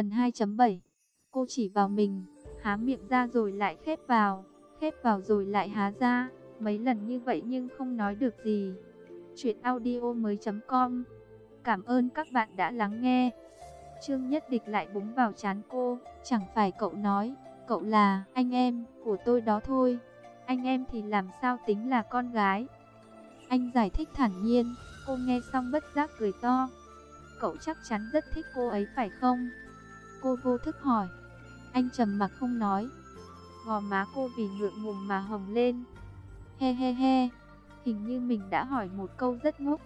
Phần 2.7 Cô chỉ vào mình, há miệng ra rồi lại khép vào, khép vào rồi lại há ra, mấy lần như vậy nhưng không nói được gì. Chuyện audio mới com Cảm ơn các bạn đã lắng nghe. Trương Nhất Địch lại búng vào chán cô, chẳng phải cậu nói, cậu là anh em của tôi đó thôi. Anh em thì làm sao tính là con gái. Anh giải thích thản nhiên, cô nghe xong bất giác cười to. Cậu chắc chắn rất thích cô ấy phải không? Cô vô thức hỏi. Anh trầm mặc không nói. Gò má cô vì ngượng ngùng mà hồng lên. He he he, hình như mình đã hỏi một câu rất ngốc.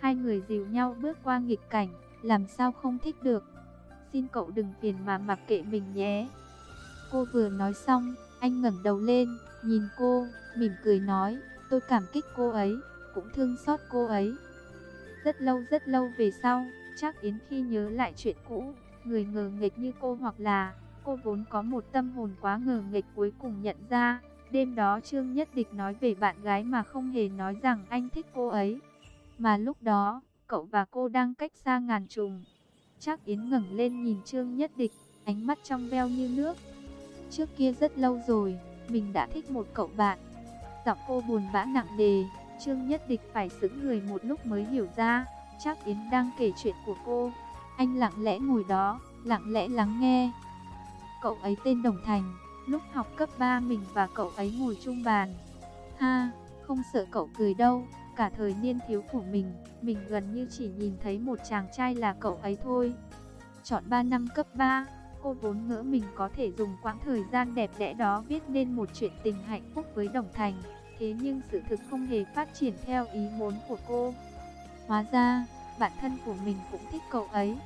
Hai người dìu nhau bước qua nghịch cảnh, làm sao không thích được. Xin cậu đừng phiền mà mặc kệ mình nhé. Cô vừa nói xong, anh ngẩng đầu lên, nhìn cô, mỉm cười nói, tôi cảm kích cô ấy, cũng thương xót cô ấy. Rất lâu rất lâu về sau, chắc Yến khi nhớ lại chuyện cũ, người ngờ nghịch như cô hoặc là cô vốn có một tâm hồn quá ngờ nghịch cuối cùng nhận ra, đêm đó Trương Nhất Địch nói về bạn gái mà không hề nói rằng anh thích cô ấy. Mà lúc đó, cậu và cô đang cách xa ngàn trùng. Chắc Yến ngẩng lên nhìn Trương Nhất Địch, ánh mắt trong veo như nước. Trước kia rất lâu rồi, mình đã thích một cậu bạn. Giọng cô buồn bã nặng nề, Trương Nhất Địch phải sững người một lúc mới hiểu ra, chắc Yến đang kể chuyện của cô. Anh lặng lẽ ngồi đó, lặng lẽ lắng nghe. Cậu ấy tên Đồng Thành, lúc học cấp 3 mình và cậu ấy ngồi chung bàn. Ha, không sợ cậu cười đâu, cả thời niên thiếu của mình, mình gần như chỉ nhìn thấy một chàng trai là cậu ấy thôi. Chọn 3 năm cấp 3, cô vốn ngỡ mình có thể dùng quãng thời gian đẹp đẽ đó viết nên một chuyện tình hạnh phúc với Đồng Thành. Thế nhưng sự thực không hề phát triển theo ý muốn của cô. Hóa ra, bản thân của mình cũng thích cậu ấy.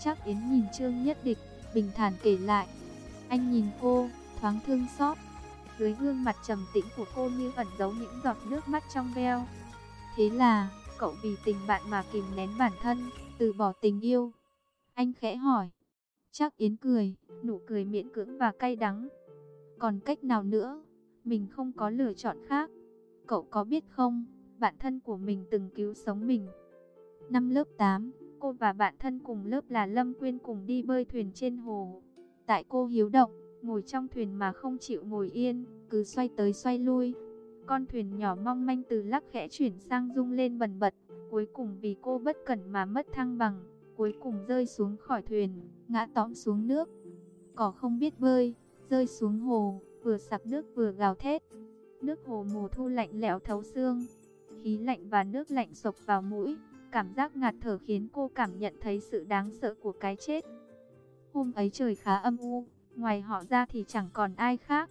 Chắc Yến nhìn Trương Nhất Địch, bình thản kể lại. Anh nhìn cô, thoáng thương xót. Dưới gương mặt trầm tĩnh của cô như ẩn giấu những giọt nước mắt trong veo. Thế là, cậu vì tình bạn mà kìm nén bản thân, từ bỏ tình yêu. Anh khẽ hỏi. Chắc Yến cười, nụ cười miễn cưỡng và cay đắng. Còn cách nào nữa? Mình không có lựa chọn khác. Cậu có biết không, bạn thân của mình từng cứu sống mình. Năm lớp 8, cô và bạn thân cùng lớp là Lâm Quyên cùng đi bơi thuyền trên hồ. Tại cô hiếu động, ngồi trong thuyền mà không chịu ngồi yên, cứ xoay tới xoay lui. Con thuyền nhỏ mong manh từ lắc khẽ chuyển sang rung lên bần bật, cuối cùng vì cô bất cẩn mà mất thăng bằng, cuối cùng rơi xuống khỏi thuyền, ngã tõm xuống nước. Cỏ không biết bơi, rơi xuống hồ, vừa sặc nước vừa gào thét. Nước hồ mùa thu lạnh lẽo thấu xương, khí lạnh và nước lạnh sộc vào mũi, cảm giác ngạt thở khiến cô cảm nhận thấy sự đáng sợ của cái chết. Hôm ấy trời khá âm u, ngoài họ ra thì chẳng còn ai khác.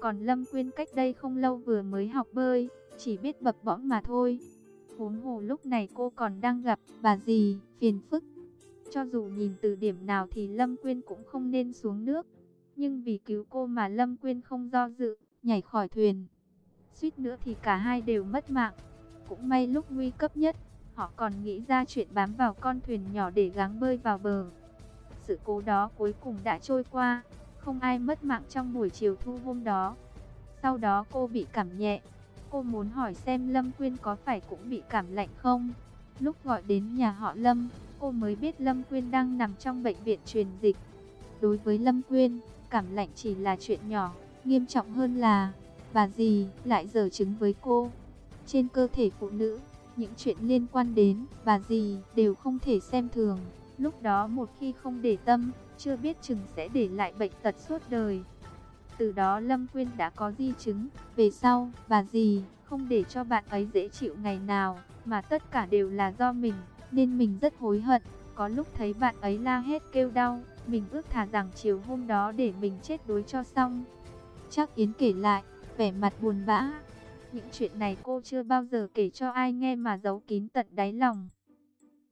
Còn Lâm Quyên cách đây không lâu vừa mới học bơi, chỉ biết bập bõm mà thôi. Huống hồ lúc này cô còn đang gặp bà gì, phiền phức. Cho dù nhìn từ điểm nào thì Lâm Quyên cũng không nên xuống nước. Nhưng vì cứu cô mà Lâm Quyên không do dự, nhảy khỏi thuyền. Suýt nữa thì cả hai đều mất mạng. Cũng may lúc nguy cấp nhất, họ còn nghĩ ra chuyện bám vào con thuyền nhỏ để gắng bơi vào bờ. Sự cố đó cuối cùng đã trôi qua, không ai mất mạng trong buổi chiều thu hôm đó. Sau đó cô bị cảm nhẹ. Cô muốn hỏi xem Lâm Quyên có phải cũng bị cảm lạnh không? Lúc gọi đến nhà họ Lâm, cô mới biết Lâm Quyên đang nằm trong bệnh viện truyền dịch. Đối với Lâm Quyên, cảm lạnh chỉ là chuyện nhỏ, nghiêm trọng hơn là bà gì lại dở chứng với cô. Trên cơ thể phụ nữ, những chuyện liên quan đến bà gì đều không thể xem thường. Lúc đó một khi không để tâm, chưa biết chừng sẽ để lại bệnh tật suốt đời. Từ đó Lâm Quyên đã có di chứng, về sau, bà gì, không để cho bạn ấy dễ chịu ngày nào, mà tất cả đều là do mình, nên mình rất hối hận. Có lúc thấy bạn ấy la hết kêu đau, mình ước thà rằng chiều hôm đó để mình chết đối cho xong. Chắc Yến kể lại, vẻ mặt buồn bã. Những chuyện này cô chưa bao giờ kể cho ai nghe mà giấu kín tận đáy lòng.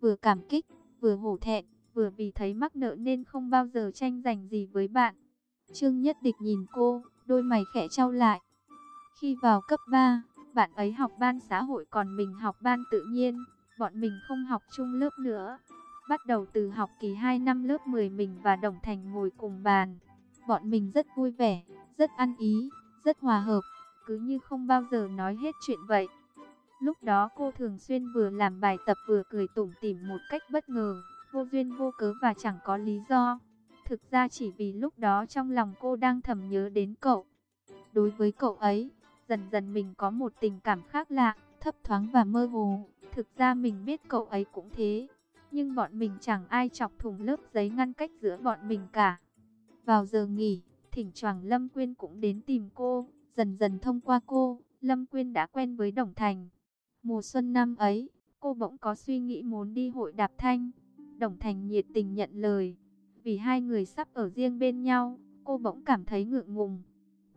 Vừa cảm kích, vừa hổ thẹn, vừa vì thấy mắc nợ nên không bao giờ tranh giành gì với bạn. Trương Nhất Địch nhìn cô, đôi mày khẽ trao lại. Khi vào cấp 3, bạn ấy học ban xã hội còn mình học ban tự nhiên, bọn mình không học chung lớp nữa. Bắt đầu từ học kỳ 2 năm lớp 10 mình và Đồng Thành ngồi cùng bàn. Bọn mình rất vui vẻ, rất ăn ý, rất hòa hợp, cứ như không bao giờ nói hết chuyện vậy. Lúc đó cô thường xuyên vừa làm bài tập vừa cười tủm tỉm một cách bất ngờ, vô duyên vô cớ và chẳng có lý do. Thực ra chỉ vì lúc đó trong lòng cô đang thầm nhớ đến cậu. Đối với cậu ấy, dần dần mình có một tình cảm khác lạ, thấp thoáng và mơ hồ. Thực ra mình biết cậu ấy cũng thế, nhưng bọn mình chẳng ai chọc thùng lớp giấy ngăn cách giữa bọn mình cả. Vào giờ nghỉ, thỉnh thoảng Lâm Quyên cũng đến tìm cô, dần dần thông qua cô, Lâm Quyên đã quen với Đồng Thành. Mùa xuân năm ấy, cô bỗng có suy nghĩ muốn đi hội đạp thanh. Đồng Thành nhiệt tình nhận lời, vì hai người sắp ở riêng bên nhau, cô bỗng cảm thấy ngượng ngùng.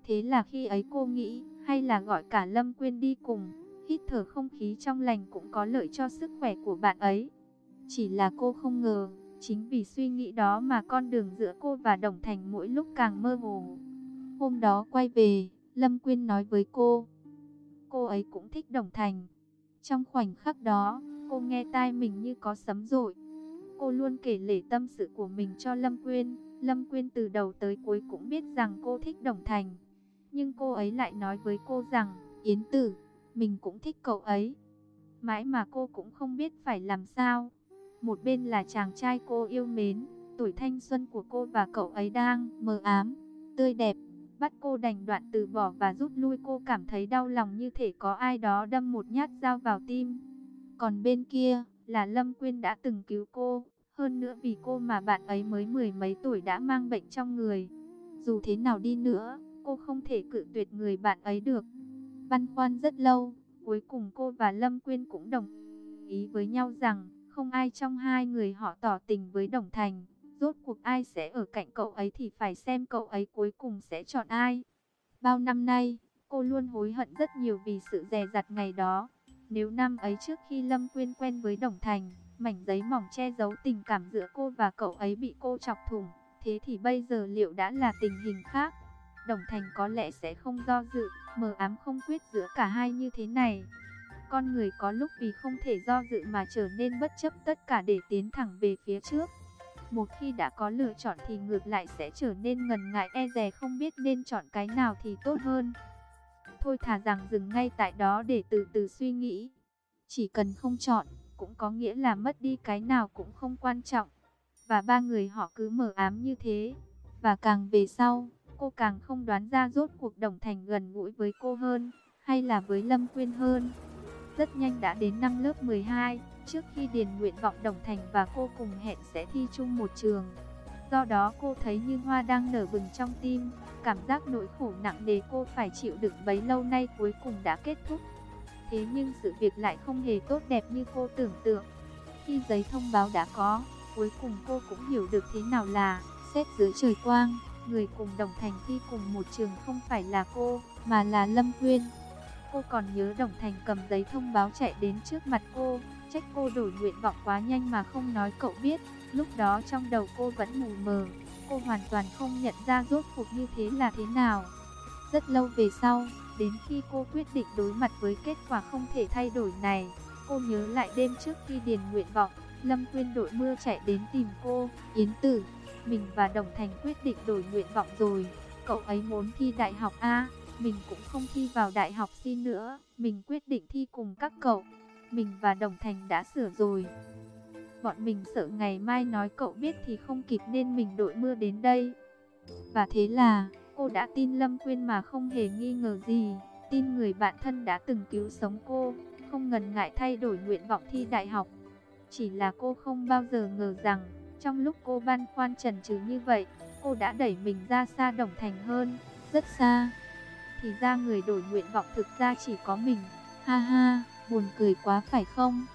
Thế là khi ấy cô nghĩ, hay là gọi cả Lâm Quyên đi cùng, hít thở không khí trong lành cũng có lợi cho sức khỏe của bạn ấy. Chỉ là cô không ngờ, chính vì suy nghĩ đó mà con đường giữa cô và Đồng Thành mỗi lúc càng mơ hồ. Hôm đó quay về, Lâm Quyên nói với cô, cô ấy cũng thích Đồng Thành. Trong khoảnh khắc đó, cô nghe tai mình như có sấm rội. Cô luôn kể lể tâm sự của mình cho Lâm Quyên. Lâm Quyên từ đầu tới cuối cũng biết rằng cô thích Đồng Thành. Nhưng cô ấy lại nói với cô rằng, Yến Tử, mình cũng thích cậu ấy. Mãi mà cô cũng không biết phải làm sao. Một bên là chàng trai cô yêu mến, tuổi thanh xuân của cô và cậu ấy đang mờ ám, tươi đẹp. Bắt cô đành đoạn từ bỏ và rút lui cô cảm thấy đau lòng như thể có ai đó đâm một nhát dao vào tim. Còn bên kia là Lâm Quyên đã từng cứu cô, hơn nữa vì cô mà bạn ấy mới mười mấy tuổi đã mang bệnh trong người. Dù thế nào đi nữa, cô không thể cự tuyệt người bạn ấy được. Băn khoăn rất lâu, cuối cùng cô và Lâm Quyên cũng đồng ý với nhau rằng không ai trong hai người họ tỏ tình với Đồng Thành. Rốt cuộc ai sẽ ở cạnh cậu ấy thì phải xem cậu ấy cuối cùng sẽ chọn ai. Bao năm nay, cô luôn hối hận rất nhiều vì sự dè dặt ngày đó. Nếu năm ấy trước khi Lâm Quyên quen với Đồng Thành, mảnh giấy mỏng che giấu tình cảm giữa cô và cậu ấy bị cô chọc thủng, thế thì bây giờ liệu đã là tình hình khác? Đồng Thành có lẽ sẽ không do dự, mờ ám không quyết giữa cả hai như thế này. Con người có lúc vì không thể do dự mà trở nên bất chấp tất cả để tiến thẳng về phía trước. Một khi đã có lựa chọn thì ngược lại sẽ trở nên ngần ngại e dè không biết nên chọn cái nào thì tốt hơn. Thôi thà rằng dừng ngay tại đó để từ từ suy nghĩ. Chỉ cần không chọn, cũng có nghĩa là mất đi cái nào cũng không quan trọng. Và ba người họ cứ mở ám như thế. Và càng về sau, cô càng không đoán ra rốt cuộc Đồng Thành gần gũi với cô hơn, hay là với Lâm Quyên hơn. Rất nhanh đã đến năm lớp 12, trước khi điền nguyện vọng Đồng Thành và cô cùng hẹn sẽ thi chung một trường. Do đó cô thấy như hoa đang nở bừng trong tim, cảm giác nỗi khổ nặng nề cô phải chịu đựng bấy lâu nay cuối cùng đã kết thúc. Thế nhưng sự việc lại không hề tốt đẹp như cô tưởng tượng. Khi giấy thông báo đã có, cuối cùng cô cũng hiểu được thế nào là xét dưới trời quang. Người cùng đồng thành thi cùng một trường không phải là cô, mà là Lâm Quyên. Cô còn nhớ đồng thành cầm giấy thông báo chạy đến trước mặt cô, trách cô đổi nguyện vọng quá nhanh mà không nói cậu biết. Lúc đó trong đầu cô vẫn mù mờ, cô hoàn toàn không nhận ra rốt cuộc như thế là thế nào. Rất lâu về sau, đến khi cô quyết định đối mặt với kết quả không thể thay đổi này, cô nhớ lại đêm trước khi điền nguyện vọng, Lâm Quyên đội mưa chạy đến tìm cô, Yến Tử, mình và Đồng Thành quyết định đổi nguyện vọng rồi, cậu ấy muốn thi đại học A, mình cũng không thi vào đại học xin nữa, mình quyết định thi cùng các cậu, mình và Đồng Thành đã sửa rồi. Bọn mình sợ ngày mai nói cậu biết thì không kịp nên mình đội mưa đến đây. Và thế là, cô đã tin Lâm Quyên mà không hề nghi ngờ gì, tin người bạn thân đã từng cứu sống cô, không ngần ngại thay đổi nguyện vọng thi đại học. Chỉ là cô không bao giờ ngờ rằng, trong lúc cô băn khoăn chần chừ như vậy, cô đã đẩy mình ra xa Đồng Thành hơn, rất xa. Thì ra người đổi nguyện vọng thực ra chỉ có mình. Ha ha, buồn cười quá phải không?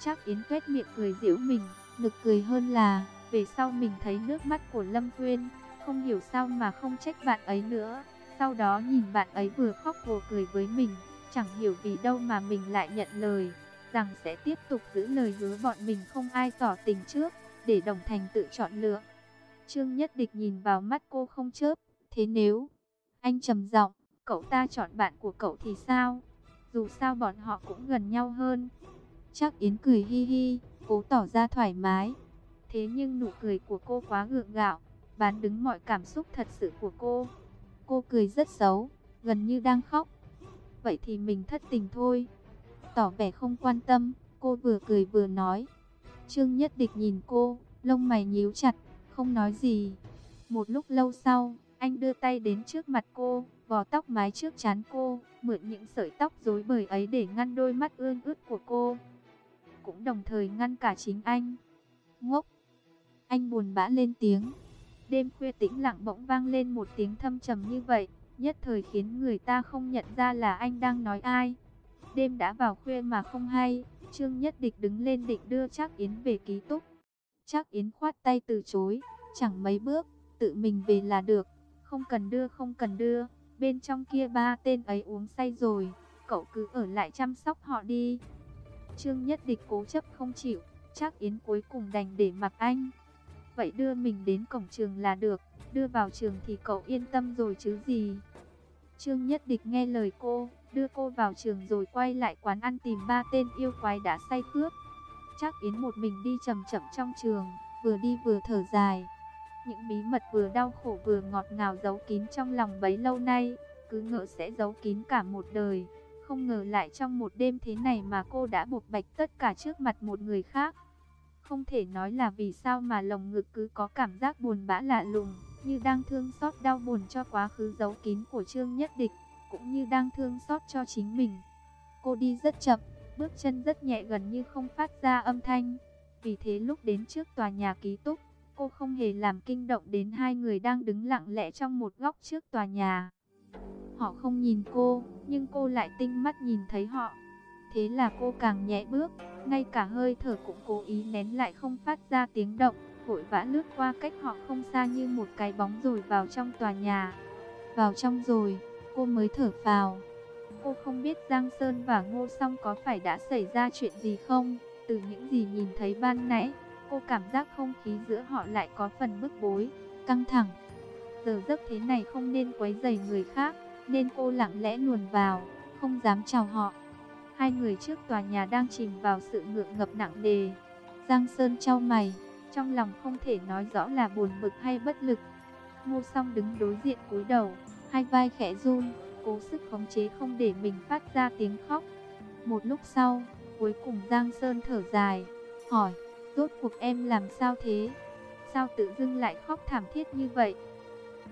Chắc Yến tuyết miệng cười giễu mình, nực cười hơn là, về sau mình thấy nước mắt của Lâm Quyên, không hiểu sao mà không trách bạn ấy nữa. Sau đó nhìn bạn ấy vừa khóc vừa cười với mình, chẳng hiểu vì đâu mà mình lại nhận lời, rằng sẽ tiếp tục giữ lời hứa bọn mình không ai tỏ tình trước để đồng thành tự chọn lựa. Trương Nhất Địch nhìn vào mắt cô không chớp, thế nếu anh trầm giọng, cậu ta chọn bạn của cậu thì sao? Dù sao bọn họ cũng gần nhau hơn. Chắc Yến cười hi hi, cố tỏ ra thoải mái. Thế nhưng nụ cười của cô quá gượng gạo, bán đứng mọi cảm xúc thật sự của cô. Cô cười rất xấu, gần như đang khóc. Vậy thì mình thất tình thôi. Tỏ vẻ không quan tâm, cô vừa cười vừa nói. Trương Nhất Địch nhìn cô, lông mày nhíu chặt, không nói gì. Một lúc lâu sau, anh đưa tay đến trước mặt cô, vò tóc mái trước chán cô, mượn những sợi tóc rối bời ấy để ngăn đôi mắt ương ướt của cô. Cũng đồng thời ngăn cả chính anh. Ngốc! Anh buồn bã lên tiếng. Đêm khuya tĩnh lặng bỗng vang lên một tiếng thâm trầm như vậy, nhất thời khiến người ta không nhận ra là anh đang nói ai. Đêm đã vào khuya mà không hay, Trương Nhất Địch đứng lên định đưa Trác Yến về ký túc. Trác Yến khoát tay từ chối, chẳng mấy bước, tự mình về là được, không cần đưa không cần đưa, bên trong kia ba tên ấy uống say rồi, cậu cứ ở lại chăm sóc họ đi. Trương Nhất Địch cố chấp không chịu, chắc Yến cuối cùng đành để mặc anh. Vậy đưa mình đến cổng trường là được, đưa vào trường thì cậu yên tâm rồi chứ gì. Trương Nhất Địch nghe lời cô, đưa cô vào trường rồi quay lại quán ăn tìm ba tên yêu quái đã say cướp. Chắc Yến một mình đi chậm chậm trong trường, vừa đi vừa thở dài. Những bí mật vừa đau khổ vừa ngọt ngào giấu kín trong lòng bấy lâu nay, cứ ngỡ sẽ giấu kín cả một đời. Không ngờ lại trong một đêm thế này mà cô đã buộc bạch tất cả trước mặt một người khác. Không thể nói là vì sao mà lồng ngực cứ có cảm giác buồn bã lạ lùng, như đang thương xót đau buồn cho quá khứ giấu kín của Trương Nhất Địch, cũng như đang thương xót cho chính mình. Cô đi rất chậm, bước chân rất nhẹ gần như không phát ra âm thanh. Vì thế lúc đến trước tòa nhà ký túc, cô không hề làm kinh động đến hai người đang đứng lặng lẽ trong một góc trước tòa nhà. Họ không nhìn cô, nhưng cô lại tinh mắt nhìn thấy họ. Thế là cô càng nhẹ bước, ngay cả hơi thở cũng cố ý nén lại không phát ra tiếng động, vội vã lướt qua cách họ không xa như một cái bóng rồi vào trong tòa nhà. Vào trong rồi, cô mới thở phào. Cô không biết Giang Sơn và Ngô Song có phải đã xảy ra chuyện gì không, từ những gì nhìn thấy ban nãy, cô cảm giác không khí giữa họ lại có phần bức bối, căng thẳng. Giờ giấc thế này không nên quấy rầy người khác, nên cô lặng lẽ luồn vào, không dám chào họ. Hai người trước tòa nhà đang chìm vào sự ngượng ngập nặng nề. Giang Sơn trao mày, trong lòng không thể nói rõ là buồn bực hay bất lực. Ngô Song đứng đối diện cúi đầu, hai vai khẽ run, cố sức khống chế không để mình phát ra tiếng khóc. Một lúc sau, cuối cùng Giang Sơn thở dài, hỏi, rốt cuộc em làm sao thế? Sao tự dưng lại khóc thảm thiết như vậy?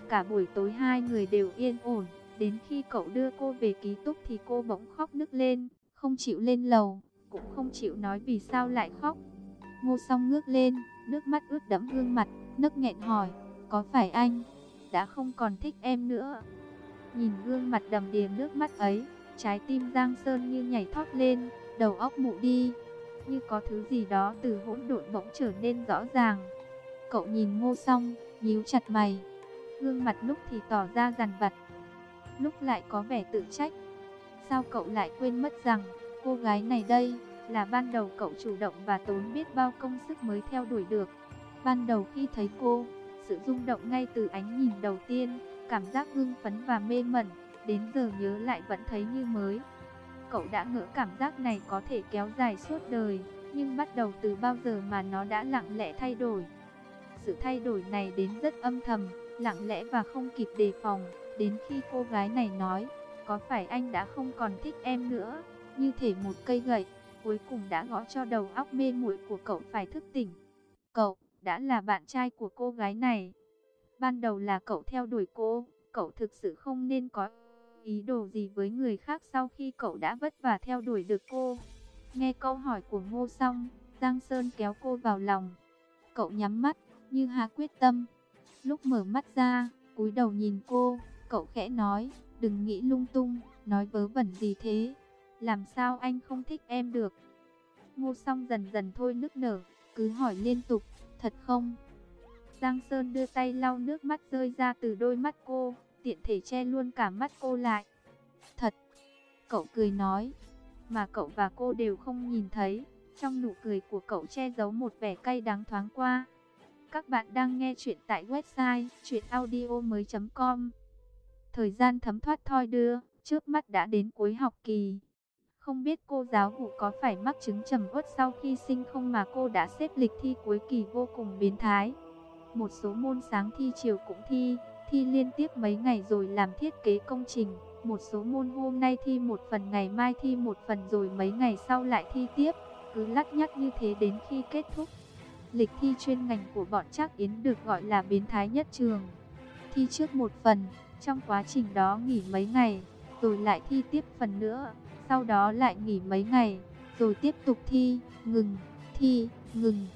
Cả buổi tối hai người đều yên ổn, đến khi cậu đưa cô về ký túc thì cô bỗng khóc nức lên, không chịu lên lầu, cũng không chịu nói vì sao lại khóc. Ngô song ngước lên, nước mắt ướt đẫm gương mặt, nức nghẹn hỏi, có phải anh đã không còn thích em nữa? Nhìn gương mặt đầm đìa nước mắt ấy, trái tim Giang Sơn như nhảy thoát lên, đầu óc mụ đi, như có thứ gì đó từ hỗn độn bỗng trở nên rõ ràng. Cậu nhìn ngô song, nhíu chặt mày, gương mặt lúc thì tỏ ra rằn vặt, lúc lại có vẻ tự trách. Sao cậu lại quên mất rằng, cô gái này đây, là ban đầu cậu chủ động và tốn biết bao công sức mới theo đuổi được. Ban đầu khi thấy cô, sự rung động ngay từ ánh nhìn đầu tiên, cảm giác hưng phấn và mê mẩn, đến giờ nhớ lại vẫn thấy như mới. Cậu đã ngỡ cảm giác này có thể kéo dài suốt đời, nhưng bắt đầu từ bao giờ mà nó đã lặng lẽ thay đổi. Sự thay đổi này đến rất âm thầm, lặng lẽ và không kịp đề phòng, đến khi cô gái này nói, có phải anh đã không còn thích em nữa, như thể một cây gậy, cuối cùng đã gõ cho đầu óc mê muội của cậu phải thức tỉnh. Cậu đã là bạn trai của cô gái này. Ban đầu là cậu theo đuổi cô, cậu thực sự không nên có ý đồ gì với người khác sau khi cậu đã vất vả theo đuổi được cô. Nghe câu hỏi của Ngô xong, Giang Sơn kéo cô vào lòng. Cậu nhắm mắt, như há quyết tâm. Lúc mở mắt ra, cúi đầu nhìn cô, cậu khẽ nói, đừng nghĩ lung tung, nói vớ vẩn gì thế. Làm sao anh không thích em được? Ngô song dần dần thôi nức nở, cứ hỏi liên tục, thật không? Giang Sơn đưa tay lau nước mắt rơi ra từ đôi mắt cô, tiện thể che luôn cả mắt cô lại. Thật, cậu cười nói, mà cậu và cô đều không nhìn thấy, trong nụ cười của cậu che giấu một vẻ cay đắng thoáng qua. Các bạn đang nghe chuyện tại website chuyenaudio.com Thời gian thấm thoát thoi đưa, trước mắt đã đến cuối học kỳ. Không biết cô giáo vụ có phải mắc chứng trầm uất sau khi sinh không mà cô đã xếp lịch thi cuối kỳ vô cùng biến thái. Một số môn sáng thi chiều cũng thi, thi liên tiếp mấy ngày rồi làm thiết kế công trình. Một số môn hôm nay thi một phần ngày mai thi một phần rồi mấy ngày sau lại thi tiếp, cứ lắc nhắc như thế đến khi kết thúc. lịch thi chuyên ngành của bọn Trác Yến được gọi là biến thái nhất trường. Thi trước một phần, trong quá trình đó nghỉ mấy ngày, rồi lại thi tiếp phần nữa, sau đó lại nghỉ mấy ngày, rồi tiếp tục thi, ngừng, thi, ngừng.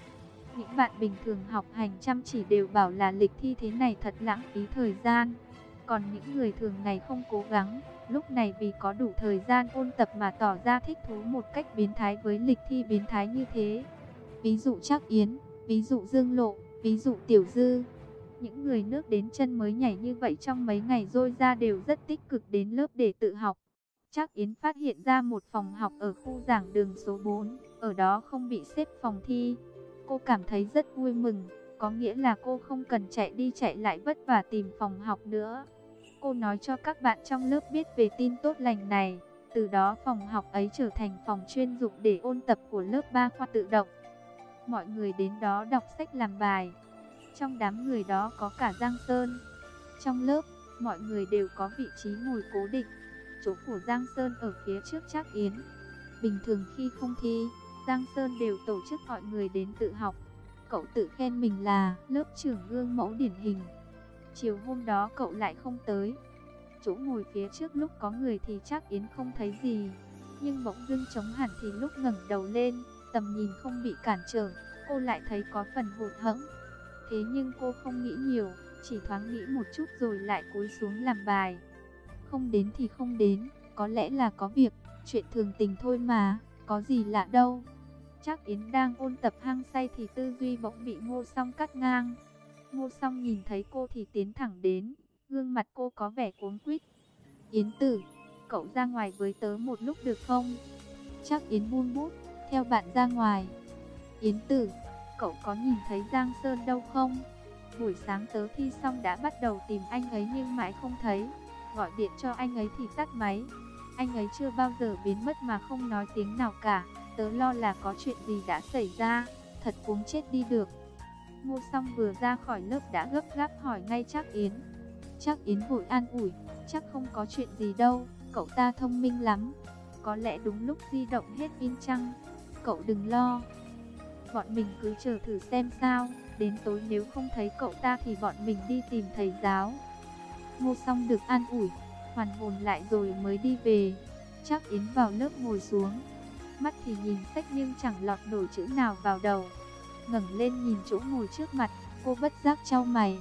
Những bạn bình thường học hành chăm chỉ đều bảo là lịch thi thế này thật lãng phí thời gian. Còn những người thường ngày không cố gắng, lúc này vì có đủ thời gian ôn tập mà tỏ ra thích thú một cách biến thái với lịch thi biến thái như thế. Ví dụ Trác Yến, ví dụ Dương Lộ, ví dụ Tiểu Dư. Những người nước đến chân mới nhảy như vậy trong mấy ngày rồi ra đều rất tích cực đến lớp để tự học. Trác Yến phát hiện ra một phòng học ở khu giảng đường số 4, ở đó không bị xếp phòng thi. Cô cảm thấy rất vui mừng, có nghĩa là cô không cần chạy đi chạy lại vất vả tìm phòng học nữa. Cô nói cho các bạn trong lớp biết về tin tốt lành này, từ đó phòng học ấy trở thành phòng chuyên dụng để ôn tập của lớp 3 khoa tự động. Mọi người đến đó đọc sách làm bài. Trong đám người đó có cả Giang Sơn. Trong lớp, mọi người đều có vị trí ngồi cố định. Chỗ của Giang Sơn ở phía trước Trác Yến. Bình thường khi không thi, Giang Sơn đều tổ chức mọi người đến tự học. Cậu tự khen mình là lớp trưởng gương mẫu điển hình. Chiều hôm đó cậu lại không tới. Chỗ ngồi phía trước lúc có người thì chắc Yến không thấy gì. Nhưng bỗng dưng chống hẳn thì lúc ngẩng đầu lên, tầm nhìn không bị cản trở, cô lại thấy có phần hụt hẫng. Thế nhưng cô không nghĩ nhiều, chỉ thoáng nghĩ một chút rồi lại cúi xuống làm bài. Không đến thì không đến, có lẽ là có việc, chuyện thường tình thôi mà, có gì lạ đâu. Chắc Yến đang ôn tập hăng say thì tư duy bỗng bị ngô song cắt ngang. Ngô song nhìn thấy cô thì tiến thẳng đến, gương mặt cô có vẻ cuống quýt. Yến tử, cậu ra ngoài với tớ một lúc được không? Chắc Yến buông bút, theo bạn ra ngoài. Yến tử, cậu có nhìn thấy Giang Sơn đâu không? Buổi sáng tớ thi xong đã bắt đầu tìm anh ấy nhưng mãi không thấy. Gọi điện cho anh ấy thì tắt máy. Anh ấy chưa bao giờ biến mất mà không nói tiếng nào cả. Tớ lo là có chuyện gì đã xảy ra. Thật cuống chết đi được. Ngô Song vừa ra khỏi lớp đã gấp gáp hỏi ngay chắc Yến. Chắc Yến vội an ủi, chắc không có chuyện gì đâu, cậu ta thông minh lắm. Có lẽ đúng lúc di động hết pin chăng? Cậu đừng lo. Bọn mình cứ chờ thử xem sao, đến tối nếu không thấy cậu ta thì bọn mình đi tìm thầy giáo. Ngô Song được an ủi, hoàn hồn lại rồi mới đi về. Trác Yến vào lớp ngồi xuống. Mắt thì nhìn sách nhưng chẳng lọt nổi chữ nào vào đầu ngẩng lên nhìn chỗ ngồi trước mặt, cô bất giác trao mày.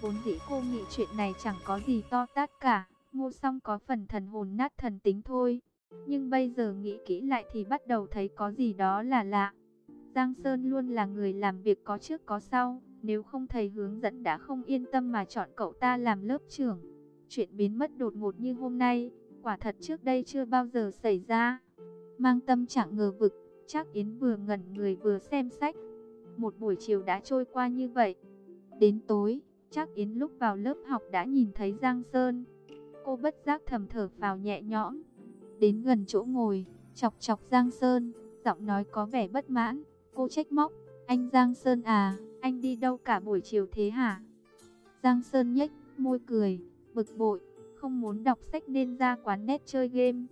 Vốn dĩ cô nghĩ chuyện này chẳng có gì to tát cả, ngô song có phần thần hồn nát thần tính thôi. Nhưng bây giờ nghĩ kỹ lại thì bắt đầu thấy có gì đó là lạ. Giang Sơn luôn là người làm việc có trước có sau, nếu không thầy hướng dẫn đã không yên tâm mà chọn cậu ta làm lớp trưởng. Chuyện biến mất đột ngột như hôm nay, quả thật trước đây chưa bao giờ xảy ra. Mang tâm trạng ngờ vực, chắc Yến vừa ngẩn người vừa xem sách, một buổi chiều đã trôi qua như vậy. Đến tối, chắc Yến lúc vào lớp học đã nhìn thấy Giang Sơn. Cô bất giác thầm thở vào nhẹ nhõm. Đến gần chỗ ngồi, chọc chọc Giang Sơn, giọng nói có vẻ bất mãn. Cô trách móc, anh Giang Sơn à, anh đi đâu cả buổi chiều thế hả? Giang Sơn nhếch, môi cười, bực bội, không muốn đọc sách nên ra quán net chơi game.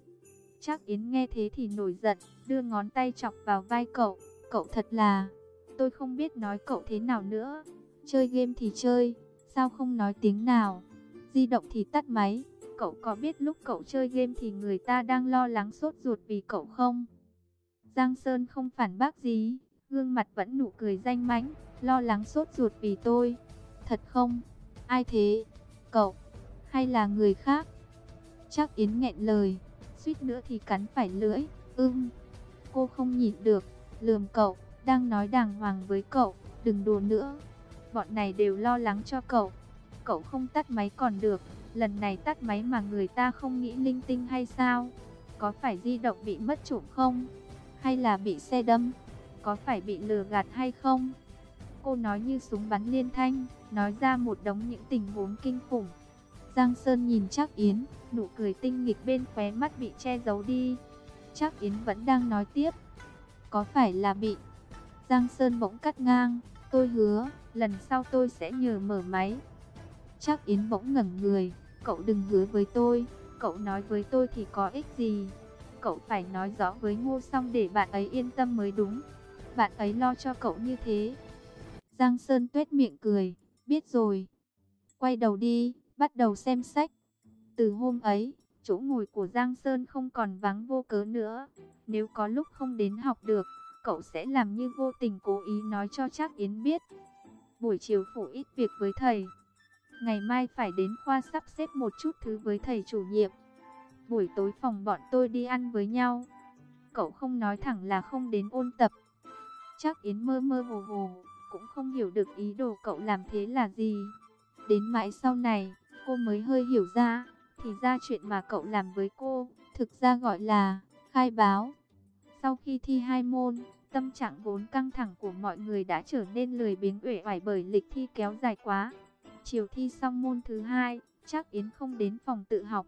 Chắc Yến nghe thế thì nổi giận, đưa ngón tay chọc vào vai cậu. Cậu thật là Tôi không biết nói cậu thế nào nữa. Chơi game thì chơi, sao không nói tiếng nào? Di động thì tắt máy. Cậu có biết lúc cậu chơi game thì người ta đang lo lắng sốt ruột vì cậu không? Giang Sơn không phản bác gì, gương mặt vẫn nụ cười danh mãnh, lo lắng sốt ruột vì tôi. Thật không? Ai thế? Cậu? Hay là người khác? Chắc Yến nghẹn lời, suýt nữa thì cắn phải lưỡi. Ưm, cô không nhìn được, lườm cậu đang nói đàng hoàng với cậu, đừng đùa nữa. Bọn này đều lo lắng cho cậu. Cậu không tắt máy còn được, lần này tắt máy mà người ta không nghĩ linh tinh hay sao? Có phải di động bị mất trộm không? Hay là bị xe đâm? Có phải bị lừa gạt hay không? Cô nói như súng bắn liên thanh, nói ra một đống những tình huống kinh khủng. Giang Sơn nhìn Trác Yến, nụ cười tinh nghịch bên khóe mắt bị che giấu đi. Trác Yến vẫn đang nói tiếp. Có phải là bị Giang Sơn bỗng cắt ngang, tôi hứa, lần sau tôi sẽ nhờ mở máy. Trác Yến bỗng ngẩn người, cậu đừng hứa với tôi, cậu nói với tôi thì có ích gì. Cậu phải nói rõ với ngô Song để bạn ấy yên tâm mới đúng. bạn ấy lo cho cậu như thế. Giang Sơn tuét miệng cười, biết rồi. Quay đầu đi, bắt đầu xem sách. Từ hôm ấy, chỗ ngồi của Giang Sơn không còn vắng vô cớ nữa. Nếu có lúc không đến học được, cậu sẽ làm như vô tình cố ý nói cho chắc Yến biết. Buổi chiều phủ ít việc với thầy. Ngày mai phải đến khoa sắp xếp một chút thứ với thầy chủ nhiệm. Buổi tối phòng bọn tôi đi ăn với nhau. Cậu không nói thẳng là không đến ôn tập. Chắc Yến mơ mơ hồ hồ, cũng không hiểu được ý đồ cậu làm thế là gì. Đến mãi sau này, cô mới hơi hiểu ra, thì ra chuyện mà cậu làm với cô, thực ra gọi là khai báo. Sau khi thi hai môn, tâm trạng vốn căng thẳng của mọi người đã trở nên lười biếng uể oải bởi lịch thi kéo dài quá. Chiều thi xong môn thứ hai, chắc Yến không đến phòng tự học,